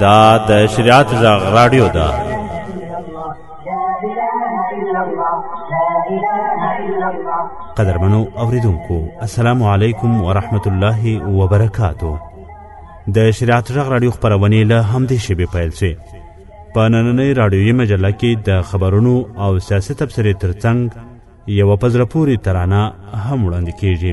دا د شریعت غږ رادیو ده قدرمنو اوریدونکو السلام علیکم ورحمت الله وبرکاتو د شریعت غږ رادیو خبرونه له همدې شبي پیل شي په نننۍ رادیوي مجله کې د خبرونو او سیاسي تبصرې ترڅنګ یوه په زړه پورې ترانه هم وړاندې کیږي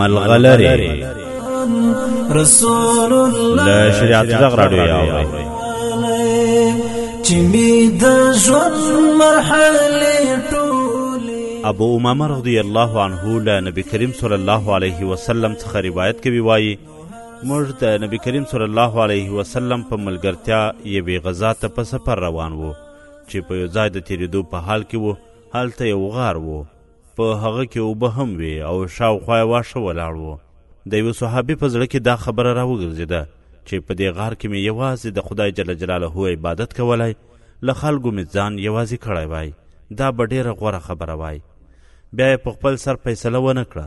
ملغلره رسول الله لا شریعت زغ راډیو یاوي چې می د ژوند مرحله ابو امامه رضی الله عنه له نبی کریم صلی الله علیه وسلم څخه روایت کوي وایي موږ د نبی کریم صلی الله علیه وسلم په ملګرتیا یوې غذا ته په سفر روان وو چې په یو ځای د تیریدو په حال کې وو هلته یو غار وو په هغه کې اوبه هم وې او شاوخوا یې واښه ولاړ وو د یوه صحابي په زړه کې دا خبره راوګرځېده چې په دې غار کې مې یوازې د خدای جل جلاله عبادت کولای له خلکو مې ځان یوازې کړی وای دا به ډېره غوره خبره وای بیا یې په خپل سر فیصله ونه کړه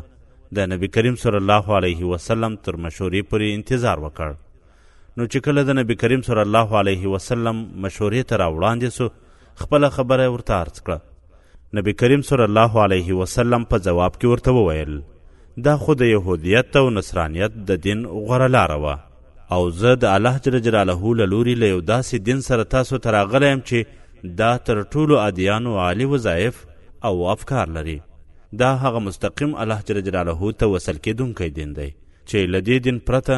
د نبی کریم صلی الله علیه وسلم تر مشورې پورې انتظار وکړ نو چې کله د نبی کریم صلی الله علیه وسلم مشورې ته راوړاندې سو خپله خبره ورته عرض کړه نبی کریم صلی الله علیه وسلم په جواب کې ورته وویل دا خو د یهودیت او نصرانیت د دین غوره لاره وه او زه د الله جل جلاله له لوري له یو داسې دین سره تاسو ته راغلی یم چې دا تر ټولو ادیانو عالي وظایف او افکار لري دا هغه مستقیم الله جل جلاله ته وصل کېدونکی دین دی چې له دې دین پرته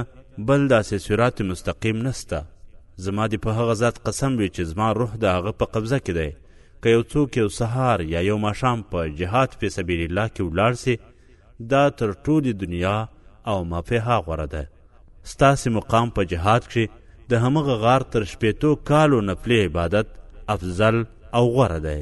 بل داسې صراط مستقیم نسته زما دې په هغه ذات قسم وي چې زما روح د هغه په قبضه کې دی که یو څوک یو سهار یا یو ماښام په جهاد فی سبیل الله کې ولاړ سي دا تر ټولې دنیا او مافیها غوره ده ستاسې مقام په جهاد کښې د همغه غار تر شپېتو کالو نفلي عبادت افضل او غوره دی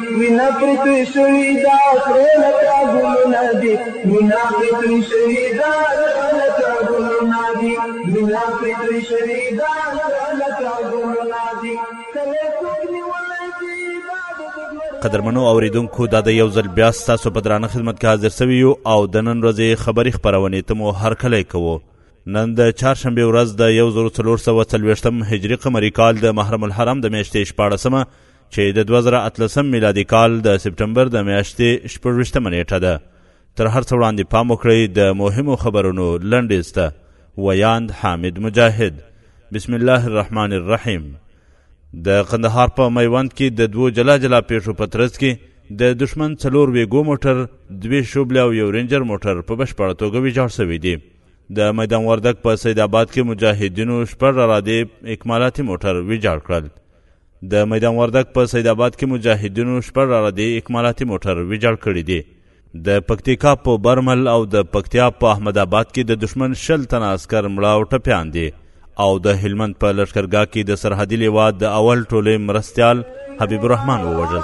وینا پرې توی شوي دا سره لکه ګلونه دي وینا پرې توی شوي دا سره لکه ګلونه دي وینا پرې توی شوي دا سره لکه ګلونه دي کله څوک نیولی دي قدرمنو اوریدونکو دا د یو ځل بیا ستاسو په درانه خدمت کې حاضر سوي یو او د نن ورځې خبري خپرونې ته مو هرکلی کوو نن د چهارشنبې ورځ د یو زرو څلور سوه څلوېښتم هجري قمري کال د محرم الحرام د میاشتې شپاړسمه چې د 2013 میلادي کال د سپټمبر د میاشتې 14 نیټه ده تر هر څه وړاندې پام وکړئ د مهمو خبرونو لنډیز ته ویاند حامد مجاهد بسم الله الرحمن الرحیم د قندهار په میوند کې د دوو جلا جلا پیښو په ترڅ کې د دشمن څلور ویګو موټر دوې شوبلې او یو رینجر موټر په بشپړه توګه ویجاړ سوي دي د میدان وردک په سید آباد کې مجاهدینو شپږ رادې اکمالاتي موټر ویجاړ کړل د میدان وردګ په سید آباد کې مجاهدینو شپږ راردې اکمالاتي موټر ویجاړ کړي دي د پکتیکا په برمل او د پکتیا په احمد آباد کې د دشمن شل تنه عسکر مړه او ټپیان دي او د هلمند په لشکرګاه کې د سرحدي لیوا د اول ټولې مرستیال حبیب الرحمن ووژل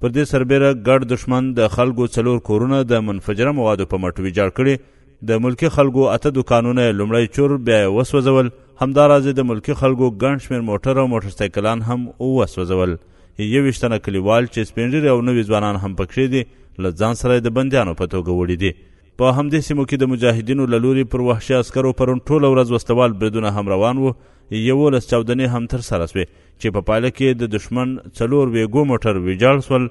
پر دې سربېره ګډ دښمن د خلکو څلور کورونه د منفجره موادو په مټ ویجاړ کړي د ملکي خلکو اته دکانونه یې لومړی چور بیا یې وسوځول همداراز د ملکي خلکو ګڼ شمېر موټر او موټرسایکلان هم وسوځول یوویشت تنه کلیوال چې سپینږیري او نوي ځوانان هم پکښې دي له ځان سره یې د بندیانو په توګه وړي دي په همدې سیمو کې د مجاهدینو له لوري پر وحشي عسکرو پرون ټوله ورځ وسلوال بریدونه هم روان وو یولس چاودنې هم ترسره سوې چې په پایله کې د دښمن څلور ویګو موټر ویجاړ سول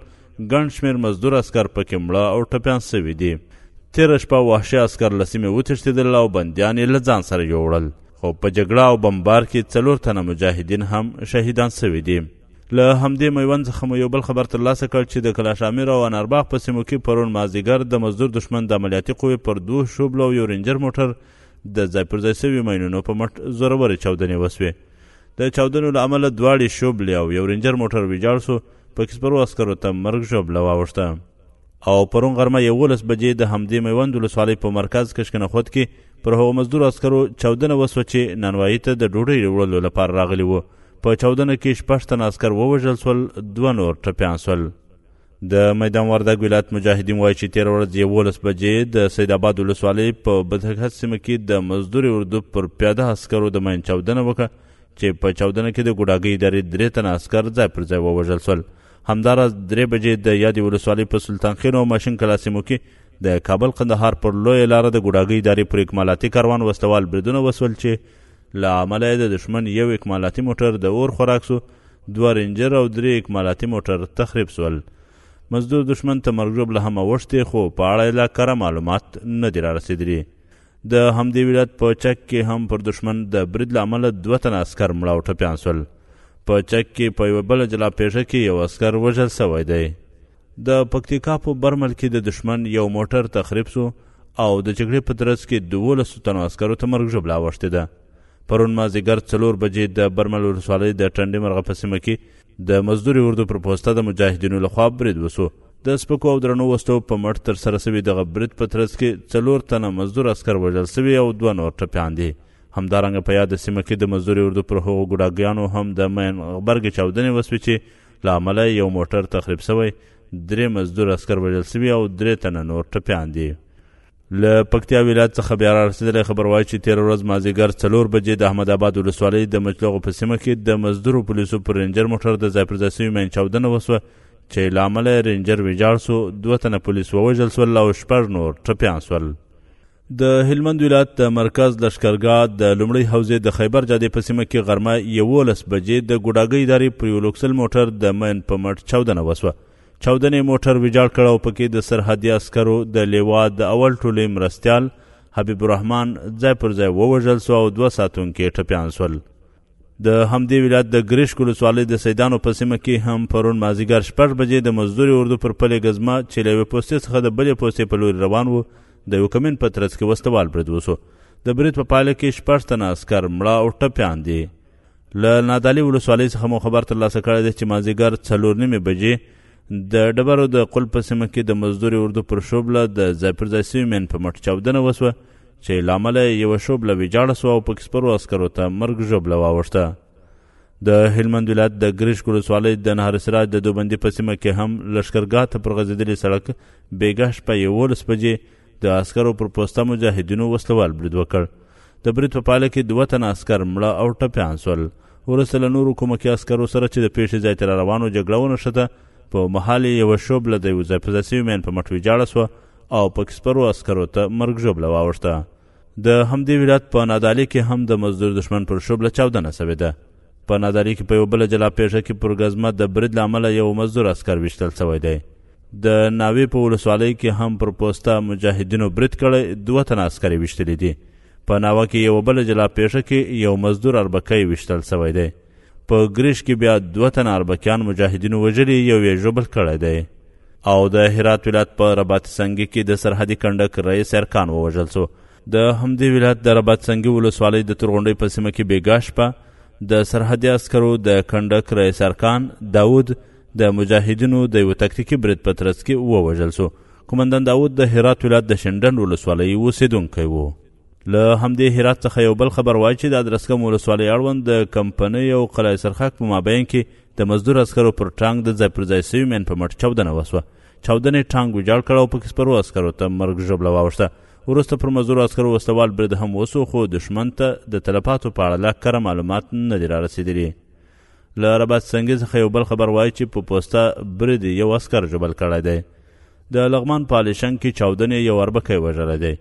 ګڼ شمېر مزدور عسکر پکې مړه او ټپیان سوي دي تېره شپه وحشي عسکر له سیمې وتښتېدل او بندیان یې له ځان سره یوړل خو په جګړه او بمبار کې څلور تنه مجاهدین هم شهیدان سوي دي له همدې میوند څخه مو یو بل خبر ترلاسه کړ چې د کلاشامیر او انارباغ په سیمو کې پرون مازدیګر د مزدور دښمن د عملیاتي قوې پر دوه شوبلو او یو رینجر موټر د ځای پر ځای سوي ماینونو په مټ زورورې چاودنې وسوې د چاودنو له امله دواړې شوبلې او یو رینجر موټر ویجاړ سو پکې سپرو عسکرو ته مرګ ژوبله واوښته او پرون غرمه یولس بجې د همدې میوند ولسوالۍ په مرکز کشکنخود کې پر هغو مزدور عسکرو چاودنه وسوه چې نانوایي ته د ډوډۍ وړلو لپاره راغلي وو په چاودنه کې شپږ تنه عسکر ووژل سول دوه نور ټپیان سول د میدان وردګ ولایت مجاهدین وایي چې تېره ورځ یولس بجې د سید آباد ولسوالۍ په بدهکهت سیمه کې د مزدوري اردو پر پیاده عسکرو د مین چاودنه وکړه چې په چاودنه کې د ګوډاګۍ ادارې درې تنه عسکر ځای پر ځای ووژل سول همداراز درې بجې د یادې ولسوالۍ په سلطان خېلو او ماشین کلا سیمو کې د کابل قندهار پر لویه لاره د ګوډاګۍ ادارې پر اکمالاتي کاروان وسلوال بریدونه وسول چې له امله یې د دښمن یو اکمالاتي موټر د اور خوراک سو دوه رینجر او درې اکمالاتي موټر تخریب سول مزدور دښمن ته مرګ ژوبله هم اوښتې خو په اړه یې لا کره معلومات نه دي رارسېدلي د همدې ولایت په چک کې هم پر دښمن د برید له امله دوه تنه عسکر مړه او ټپیان شول په چک کې په یوه بله جلا پیښه کې یو عسکر وژل شوی دی د پکتیکا په برمل کې د دښمن یو موټر تخریب شو او د جګړې په ترڅ کې دولسو تنو عسکرو ته مرګ ژوبله اوښتې ده پرون مازیګر څلور بجې د برمل ولسوالۍ د ټنډې مرغه په سیمه کې د مزدوري اردو پر پوسته د مجاهدینو لخوا برید وسو د سپکو او درنو وسلو په مټ تر سره سوي دغه برید په ترڅ کې څلور تنه مزدور عسکر وژل سوي او دوه نور ټپیان دي همدارنګه په یاد سیمه کې د مزدوري اردو پر هغو ګوډاګیانو هم د مین غبرګې چاودنې وسوې چې له امله یو موټر تخریب سوی درې مزدور عسکر وژل سوي او درې تنه نور ټپیان دي له پکتیا ولایت څخه بیا را رسېدلی خبر وایي چې تېره ورځ مازیګر څلور بجې د احمد آباد ولسوالۍ د مچلغو په سیمه کې د مزدورو پولیسو پر رینجر موټر د ځای پر ځای سوي مین چاودنه وسوه چې له امله رینجر ویجاړ سو دوه تنه پولیس ووژل سول او شپږ نور ټپیان سول د هلمند ولایت د مرکز لشکرګاه د لومړۍ حوزې د خیبر جادې په سیمه کې غرمه یولس بجې د ګوډاګۍ ادارې پر یو لوکسل موټر د مین په مټ چاودنه وسوه چاودنې موټر ویجاړ کړ او پکې د سرحدي عسکرو د لیوا د اول ټولې مرستیال حبیب الرحمن ځای پر ځای ووژل سو او دوه ساتونکي ټپیان سول د همدې ولایت د ګریش ولسوالۍ د سیدانو په سیمه کې هم پرون مازیګر شپږ بجې د مزدوري اردو پر پلې ګزمه چې له یوې پوستې څخه د بلې پوستې په لوري روان و د یو کمین په ترڅ کې وسلوال برید وسو د برید په پایله کې شپږ تنه عسکر مړه او ټپیان دي له نادالي ولسوالۍ څخه مو خبر ترلاسه کړی دی چې مازیګر څلور نیمې بجې د ډبرو د قل په سیمه کې د مزدوري اردو پر شوبله د ځای پر ځای سوي مین په مټ چاودنه وسوه چې له امله یوه شوبله ویجاړه سوه او پکې سپرو عسکرو ته مرګ ژوبله واوښته د هلمند ولایت د ګریشک ولسوالۍ د نهر سراج د دوبندي په سیمه کې هم لښکرګاه ته پر غځېدلي سړک بېګاه شپه یولس بجې د عسکرو پر پوسته مجاهدینو وسلوال برید وکړ د برید په پایله کې دوه تنه عسکر مړه او ټپیان سول وروسته له نورو کومکي عسکرو سره چې د پیښې ځای ته روانو جګړه ونښته په مهال یې یوه شوبله د یو ځای په ځای سوي مین په مټ ویجاړه سوه او پکې سپرو عسکرو ته مرګ ژوبله واوښته د همدې ولایت په نادعلي کې هم د مزدور دښمن پر شوبله چاودنه سوې ده په ناداري کې په یو بل جلا پیښه کې پر ګزمه د برید له امله یو مزدور عسکر ویشتل شوی دی د ناوې په ولسوالۍ کې هم پر پوسته مجاهدینو برید کړی دوه تنه عسکر یې ویشتلي دي په ناوه کې یوه بله جلا پیښه کې یو مزدور اربکی ویشتل سوی دی په ګریش کې بیا دوه تنه اربکیان مجاهدینو وژلي یو یې ژوبل کړی دی او د هرات ولایت په رباط سنګي کې د سرحدي کنډک رئیس ارکان ووژل سو د همدې ولایت د رباط سنګي ولسوالۍ د تورغونډۍ په سیمه کې بېګا شپه د سرحدي عسکرو د کنډک رئیس ارکان داود د مجاهدینو د یو تکتیکي برید په ترڅ کې ووژل سو کومندان داود د هرات ولایت د شنډنډ ولسوالۍ اوسېدونکی و له همدې هرات څخه یو بل خبر وایي چې د ادرسکم ولسوالۍ اړوند د کمپنۍ او قلعه سرخک په مابین کې د مزدور عسکرو پر ټانک د ځای پر ځای سوي مین په مټ چاودنه وسوه چاودنې ټانګ ویجاړ کړ او پکې سپرو عسکرو ته مرګ ژوبله واوښته وروسته پر مزدور عسکرو وسلوال برید هم وسو خو دښمن ته د تلفاتو په اړه لا کره معلومات نه دي رارسېدلي له رباط سنګي څخه یو بل خبر وایي چې په پوسته برید یو عسکر ژوبل کړی دی د لغمان په علیشنګ کې چاودنې یو اربکی وژلی دی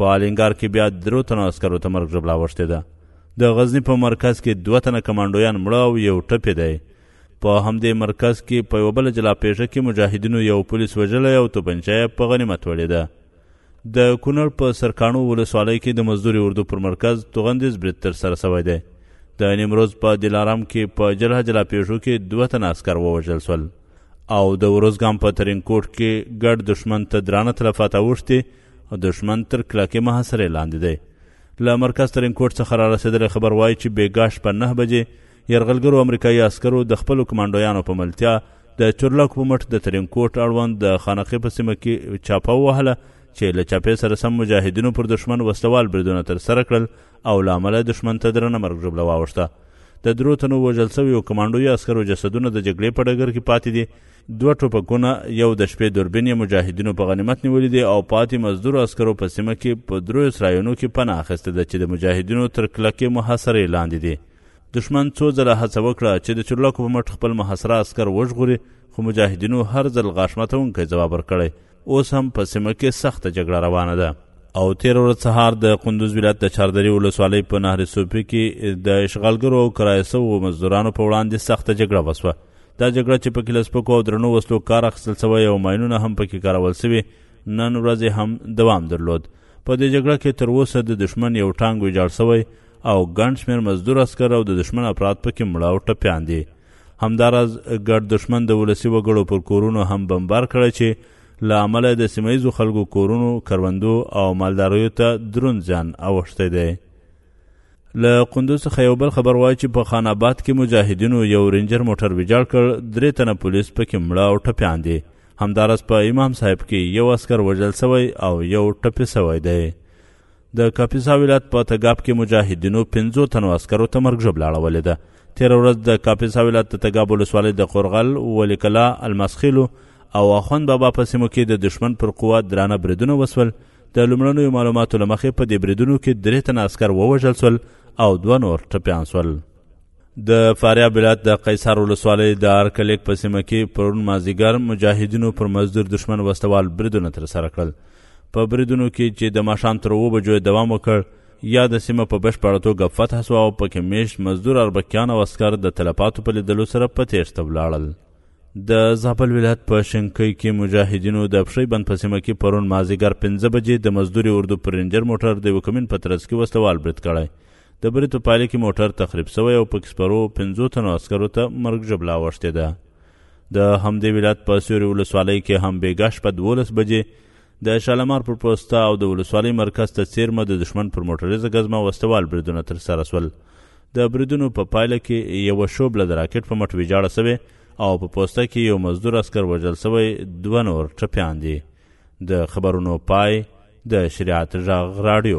په الینګار کې بیا درو تنو عسکرو ته مرګ ژوبله اوښتې ده د غزني په مرکز کې دوه تنه کمانډویان مړه او یو ټپې دی په همدې مرکز کې په یوه بله جلا پېښه کې مجاهدینو یو پولیس وژلی او توپنچه یې په غنیمت وړې ده. د کونړ په سرکاڼو ولسوالۍ کې د مزدوري اردو پر مرکز توغندیز برید ترسره شوی دی. د نیمروز په دلارام کې په جلا جلا پېښو کې دوه تنه عسکر ووژل شول. او د ورزګام په ترینکوټ کې ګډ دښمن ته درانه تلفات اوښتي او دښمن تر کلکې محاصرې لاندې دی له مرکز ترینکوټ څخه را رسېدلی خبر وایي چې بېګا شپه نه بجې یرغلګرو امریکایي عسکرو د خپلو کمانډویانو په ملتیا د چورلکو په مټ د ترینکوټ اړوند د خانقې په سیمه کې چاپه ووهله چې له چاپې سره سم مجاهدینو پر دښمن وسلوال بریدونه ترسره کړل او له امله دښمن ته درنه مرګ ژوبله واوښته د درو تنو وژل سویو کمانډوي عسکرو جسدونه د جګړې په ډګر کې پاتې دي دوه ټوپکونه یو د شپې دوربین یې مجاهدینو په غنیمت نیولي دي او پاتې مزدورو عسکرو په سیمه کې په دریو سرایونو کې پناه اخیستې ده چې د مجاهدینو تر کلکې محاصرې لاندې دي دښمن څو ځله هڅه وکړه چې د چورلکو په مټ خپل محاصره عسکر وژغوري خو مجاهدینو هر ځل غاښ ماتونکی ځواب ورکړی اوس هم په سیمه کې سخته جګړه روانه ده او تیر ورځ سهار د قندوز ولایت د چاردری ولسوالۍ په نهر صوفي کې د اشغالګرو او کرایه سوو مزدورانو په وړاندې سخته جګړه وسوه دا جګړه چې پکې له سپکو او درنو وسلو کار اخیستل سوی او ماینونه هم پکې کارول سوي نن ورځ هم دوام درلود په دې جګړه کې تر اوسه د دښمن یو ټانګ ویجاړ شوی او ګڼ شمېر مزدور عسکر او د دښمن افراد پکې مړه او ټپیان دي. همداراز ګډ دښمن د ولسي وګړو پر کورونو هم بمبار کړی چې له امله د سیمه ییزو خلکو کورونو، کروندو او مالداریو ته دروند زیان اوښتی دی. له قندوز څخه یو بل خبر وایي چې په خان آباد کې مجاهدینو یو رینجر موټر ویجاړ کړ درې تنه پولیس پکې مړه او ټپیان دي همدارس په امام صاحب کې یو اسکر وژل سوی او یو ټپی سوی دی د کاپیسا ولایت په تګاب کې مجاهدینو پنځو تنو عسکرو ته مرګ ژوبله اړولې ده تېره ورځ د کاپیسا ولایت د تګاب ولسوالۍ د قرغل ولیکلا المسخیلو او اخوند بابا په سیمو کې د دشمن پر قوت درانه بریدونه وسول د لومړنیو معلوماتو له مخې په دې بریدونو کې درې تنه عسکر ووژل سول او دوه نور ټپیان سول د فاریاب ولایت د قیصار ولسوالۍ د ارکلیک په سیمه کې پرون مازیګر مجاهدینو پر مزدور دښمن وسلوال بریدونه ترسره کړل په بریدونو کې چې د ماښام تر اوو بجو دوام وکړ یا د سیمه په بشپړه توګه فتح سوه او پکې میشت مزدور اربکیان او عسکر د تلفاتو په لیدلو سره په تیښته ولاړل د زابل ولایت په شنکۍ کې مجاهدینو د پښۍ بند په سیمه کې پرون مازیګر پنځه بجې د مزدوري اردو پر رینجر موټر د یوه کمین په ترڅ کې وسلوال برید کړی د برید په پایله کې موټر تخریب سوی او پکې سپرو پنځو تنو عسکرو ته مرګ ژبله اوښتې ده د همدې ولایت په سیوري ولسوالۍ کې هم بېګا شپه دولس بجې د شالمار پر پوسته او د ولسوالۍ مرکز ته څېرمه د دښمن پر موټریزه ګزمه وسلوال بریدونه ترسره شول. د بریدونو په پایله کې یوه شوبله د راکټ په مټ ویجاړه شوې او په پوسته کې یو مزدور عسکر وژل شوی دوه نور ټپیان دي. د خبرونو پای د شریعت غږ راډیو.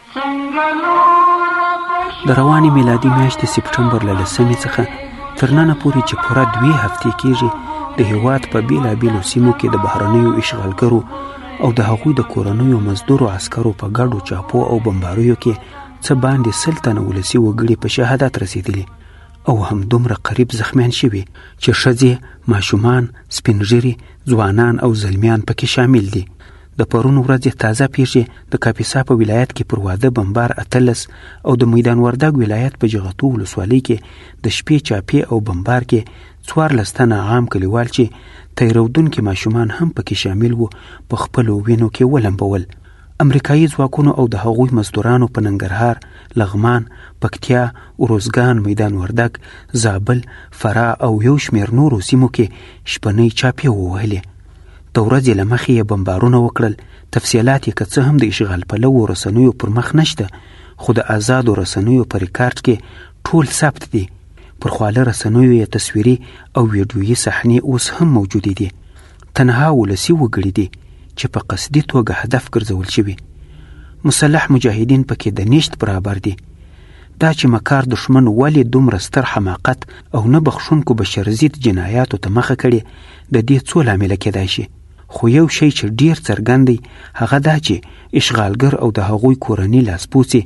د روانې میلادي میاشتې سپټمبر له لسمې څخه تر ننه پورې چې پوره دوې هفتې کېږي د هیواد په بېلابېلو سیمو کې د بهرنیو اشغالګرو او د هغوی د کورنیو مزدورو عسکرو په ګډو چاپو او بمباریو کې څه باندې سل تنه ولسي وګړي په شهادت رسېدلي او همدومره قریب زخمیان شوي چې ښځې ماشومان سپینږیري ځوانان او زلمیان پکې شامل دي د پرون ورځې تازه پیښې د کاپیسا په ولایت کې پر واده بمبار اتلس او د میدان وردګ ولایت په جغتو ولسوالۍ کې د شپې چاپې او بمبار کې څوارلس تنه عام کلیوال چې تیرودونکي ماشومان هم پکې شامل وو په خپلو وینو کې ولمبول امریکایي ځواکونو او د هغوی مزدورانو په ننګرهار، لغمان، پکتیا، اروزګان، میدان وردګ، زابل، فراه او یو شمېر نورو سیمو کې شپنۍ چاپې ووهلې. د ورځې له مخې یې بمبارونه وکړل، تفصیلات یې که څه هم د اشغال پلوو رسنیو پر مخ نشته، خو د ازادو رسنیو په ریکارډ کې ټول ثبت دي. پر خواله رسنیو یې تصویري او ویډیويي صحنې اوس هم موجودې دي. تنها ولسي وګړي دي چې په قصدي توګه هدف ګرځول شوي مسلح مجاهدین پکې د نشت برابر دي دا چې مکار دښمن ولې دومره ستر حماقت او نه بخښونکو بشرضد جنایاتو ته مخه کړې د دې څو لامله کېدای شي خو یو شی چې ډیر څرګند دی هغه دا چې اشغالګر او د هغوی کورني لاسپوڅي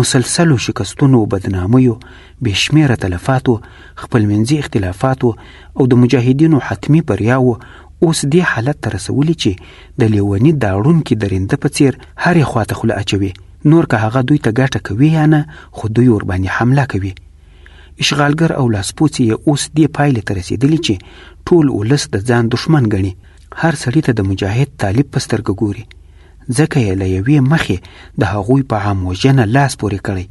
مسلسلو شکستونو او بدنامیو بې شمېره تلفاتو، خپلمنځي اختلافاتو او د مجاهدینو حتمي بریاوو اوس دې حالت ته رسولي چې د لېوني داړونکي درنده په څېر هرې خوا ته خوله اچوي، نور که هغه دوی ته ګټه کوي یا نه، خو دوی ورباندې حمله کوي. اشغالګر او لاسپوڅي یې اوس دې پایلې ته رسېدلي چې ټول ولس د ځان دښمن ګڼي، هر سړي ته د مجاهد طالب په سترګه ګوري، ځکه یې له یوې مخې د هغوی په عام وژنه لاس پورې کړی،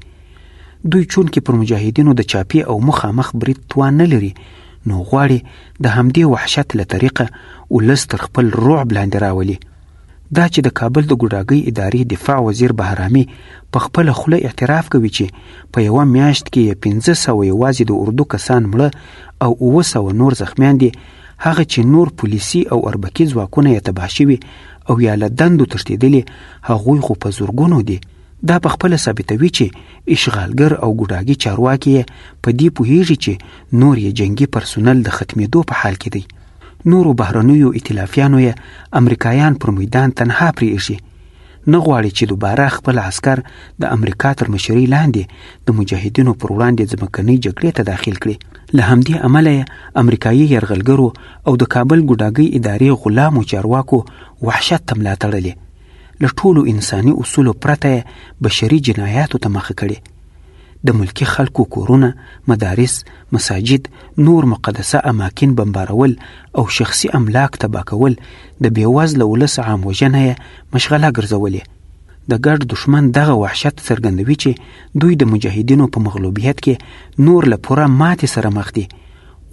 دوی چونکې پر مجاهدینو د چاپی او مخامخ برید توان نه لري نو غواړي د همدې وحشت له طریقه ولس تر خپل رعب لاندې راولي دا چې د کابل د ګوډاګۍ ادارې دفاع وزیر بهرامي په خپله خوله اعتراف کوي چې په یوه میاشت کې یې پنځه سوه یوازې د اردو کسان مړه او اووه سوه نور زخمیان دي هغه چې نور پولیسي او اربکي ځواکونه یې تباه شوي او یا له دندو تښتېدلي هغوی خو په زرګونو دي دا په خپله ثابتوي چې اشغالګر او ګوډاګي چارواکي یې په دې پوهیږي چې نور یې جنګي پرسونل د ختمېدو په حال کې دی نورو بهرنیو ائتلافیانو یې امریکایان پر میدان تنها پرېږي نه غواړي چې دوباره خپل عسکر د امریکا تر مشرۍ لاندې د مجاهدینو پر وړاندې ځمکنۍ جګړې ته داخل کړي له همدې امله یې امریکایي یرغلګرو او د کابل ګوډاګۍ ادارې غلامو چارواکو وحشت ته ملا تړلې له ټولو انساني اصولو پرته بشري جنایاتو ته مخه کړې د ملکي خلکو کورونه، مدارس، مساجد، نور مقدسه اماکن بمبارول او شخصي املاک تباه کول د بېوزله ولس عام وژنه یې مشغله ګرځولې. د ګډ دښمن دغه وحشت څرګندوي چې دوی د مجاهدینو په مغلوبیت کې نور له پوره ماتې سره مخ دي.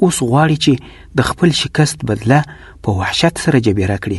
اوس غواړي چې د خپل شکست بدله په وحشت سره جبیره کړي.